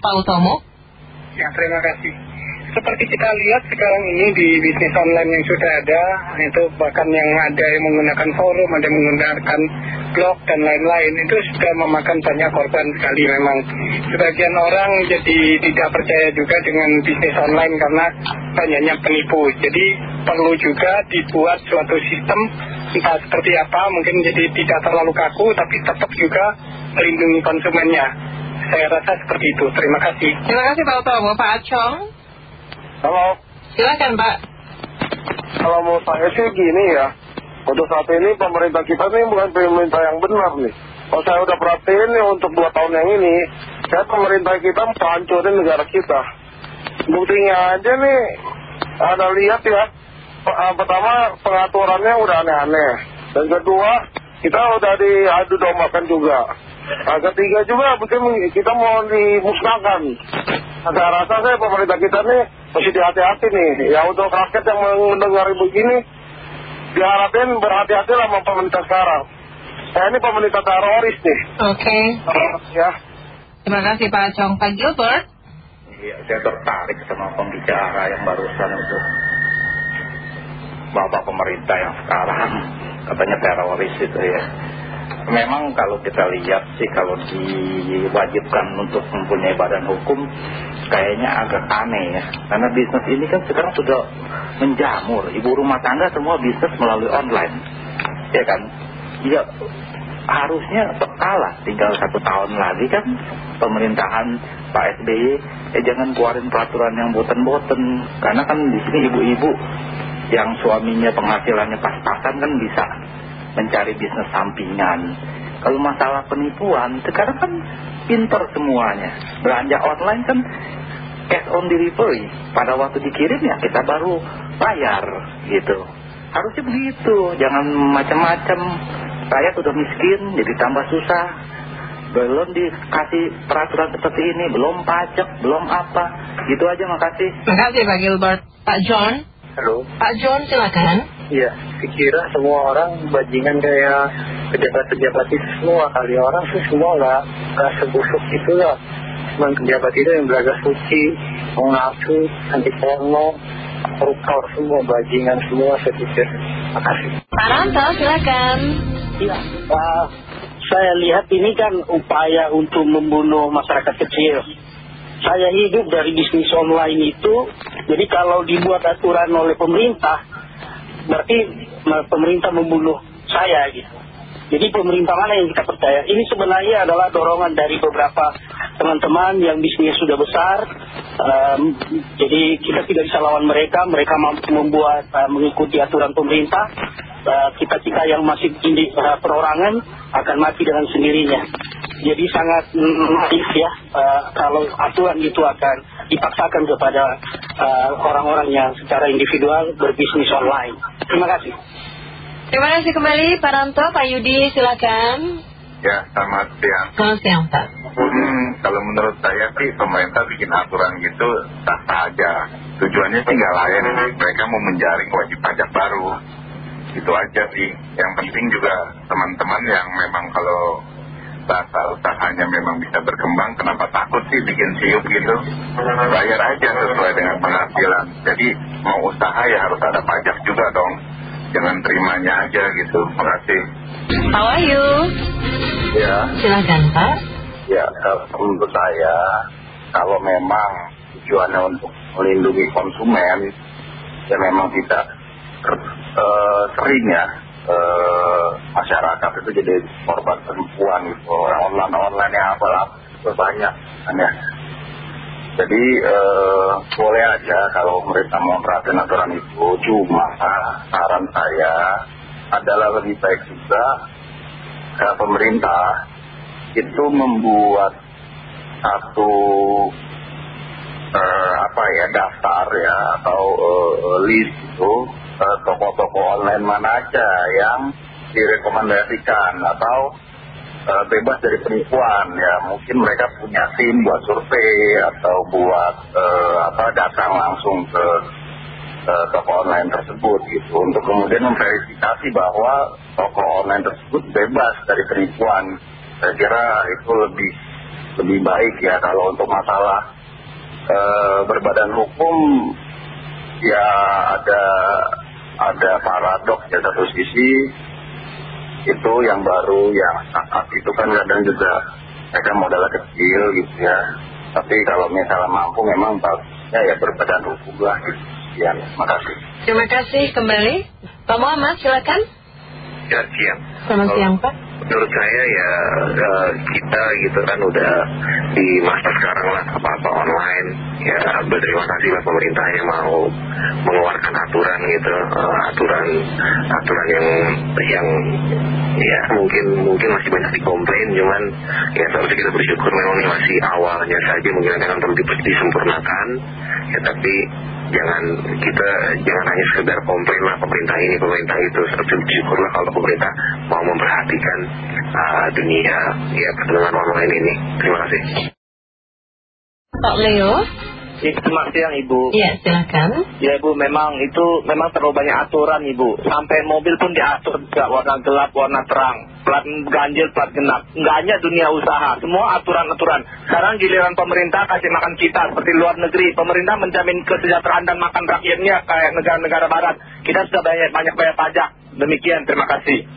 Pak Utomo. Ya, terima kasih. Seperti kita lihat sekarang ini di bisnis online yang sudah ada, itu bahkan yang ada yang menggunakan forum, ada yang menggunakan blog dan lain-lain, itu sudah memakan banyak korban sekali memang. Sebagian orang jadi tidak percaya juga dengan bisnis online karena banyaknya penipu. Jadi perlu juga dibuat suatu sistem, entah seperti apa, mungkin jadi tidak terlalu kaku, tapi tetap juga melindungi konsumennya. Saya rasa seperti itu. Terima kasih. Terima kasih Pak Utomo. Pak Acong. Halo. Silakan Pak. Kalau mau saya sih gini ya. Untuk saat ini pemerintah kita nih bukan pemerintah yang benar nih. Kalau saya udah perhatiin nih untuk dua tahun yang ini, saya pemerintah kita mau hancurin negara kita. Buktinya aja nih, ada lihat ya. Ah, pertama pengaturannya udah aneh-aneh. Dan kedua, kita udah diadu dombakan juga. Nah, ketiga juga mungkin kita mau dimusnahkan. Nah, saya rasa saya pemerintah kita nih mesti hati-hati nih. Ya untuk rakyat yang mendengar begini, diharapin berhati-hati lah sama pemerintah sekarang. Saya ini pemerintah teroris nih. Oke. Ya. Terima kasih Pak Acong. Pak Gilbert. Iya, saya tertarik sama pembicara yang barusan itu. Bapak pemerintah yang sekarang katanya teroris itu ya. Memang kalau kita lihat sih kalau diwajibkan untuk mempunyai badan hukum kayaknya agak aneh ya. Karena bisnis ini kan sekarang sudah menjamur. Ibu rumah tangga semua bisnis melalui online. Ya kan? Ya harusnya kalah tinggal satu tahun lagi kan pemerintahan Pak SBY eh jangan keluarin peraturan yang boten-boten karena kan di sini ibu-ibu yang suaminya penghasilannya pas-pasan kan bisa mencari bisnis sampingan. Kalau masalah penipuan sekarang kan pinter semuanya. Belanja online kan cash on delivery. Pada waktu dikirim ya kita baru bayar gitu. Harusnya begitu. Jangan macam-macam. Rakyat udah miskin jadi tambah susah. Belum dikasih peraturan seperti ini belum pajak belum apa. Gitu aja makasih. Terima kasih Pak Gilbert. Pak John. Halo. Pak John silakan. Iya, dikira semua orang bajingan kayak pejabat-pejabat itu semua kali orang sih semua nggak nggak sebusuk itu lah. Cuman pejabat itu yang belaga suci, mau ngaku, anti porno, koruptor semua, bajingan semua saya pikir. Makasih. Pak Ranto silakan. Iya, uh, saya lihat ini kan upaya untuk membunuh masyarakat kecil. Saya hidup dari bisnis online itu, jadi kalau dibuat aturan oleh pemerintah, berarti pemerintah membunuh saya gitu. Jadi pemerintah mana yang kita percaya? Ini sebenarnya adalah dorongan dari beberapa teman-teman yang bisnisnya sudah besar. Jadi kita tidak bisa lawan mereka, mereka mampu membuat uh, mengikuti aturan pemerintah. Kita-kita yang masih di uh, perorangan akan mati dengan sendirinya. Jadi sangat naif ya uh, kalau aturan itu akan dipaksakan kepada uh, orang-orang yang secara individual berbisnis online. Terima kasih. Terima kasih kembali Pak Ranto. Pak Yudi silakan. Ya, selamat siang. Selamat siang Pak. Hmm, kalau menurut saya sih pemerintah bikin aturan gitu sah-sah aja. Tujuannya sih nggak lain, mereka mau menjaring wajib pajak baru. Itu aja sih. Yang penting juga teman-teman yang memang kalau bahasa usahanya memang bisa berkembang, kenapa takut sih bikin siup gitu? Bayar aja sesuai dengan penghasilan. Jadi mau usaha ya harus ada pajak juga dong. Jangan terimanya aja gitu. Makasih. Pak Wahyu. Ya. Silakan Pak. Ya, kalau menurut saya, kalau memang tujuannya untuk melindungi konsumen, ya memang tidak eh, sering ya masyarakat itu jadi korban penipuan gitu. Online-online yang apa banyak ya. Jadi eh, boleh aja kalau mereka mau perhatian aturan itu, cuma saran saya adalah lebih baik juga eh, pemerintah itu membuat satu eh, apa ya daftar ya atau eh, list itu eh, toko-toko online mana aja yang direkomendasikan atau eh, bebas dari penipuan. Ya mungkin mereka punya tim buat survei atau buat eh, apa datang langsung ke eh, toko online tersebut gitu. Untuk kemudian memverifikasi bahwa toko online tersebut bebas dari penipuan. Saya kira itu lebih lebih baik ya kalau untuk masalah berbadan hukum ya ada ada paradoks ya satu sisi itu yang baru yang startup itu kan kadang juga mereka modalnya kecil gitu ya tapi kalau misalnya mampu memang bagusnya ya berbadan hukum lah gitu ya terima kasih Terima kasih kembali. Pak Muhammad silakan. Ya siang. Selamat siang Pak. menurut saya ya eh, kita gitu kan udah di masa sekarang lah apa-apa online. Ya berterima kasih lah pemerintah yang mau mengeluarkan aturan gitu. Eh, aturan aturan yang yang ya mungkin mungkin masih banyak dikomplain cuman ya seharusnya kita bersyukur memang ini masih awalnya saja mungkin akan perlu di- disempurnakan ya tapi jangan kita jangan hanya sekedar komplain lah pemerintah ini pemerintah itu seharusnya bersyukurlah kalau pemerintah mau memperhatikan ah, dunia ya perdagangan online ini terima kasih Pak Leo. Terima kasih yang Ibu. Iya silakan. Ya Ibu, memang itu memang terlalu banyak aturan Ibu. Sampai mobil pun diatur juga warna gelap, warna terang, plat ganjil, plat genap. Nggak hanya dunia usaha, semua aturan-aturan. Sekarang giliran pemerintah kasih makan kita seperti luar negeri. Pemerintah menjamin kesejahteraan dan makan rakyatnya kayak negara-negara barat. Kita sudah banyak banyak bayar pajak. Demikian, terima kasih.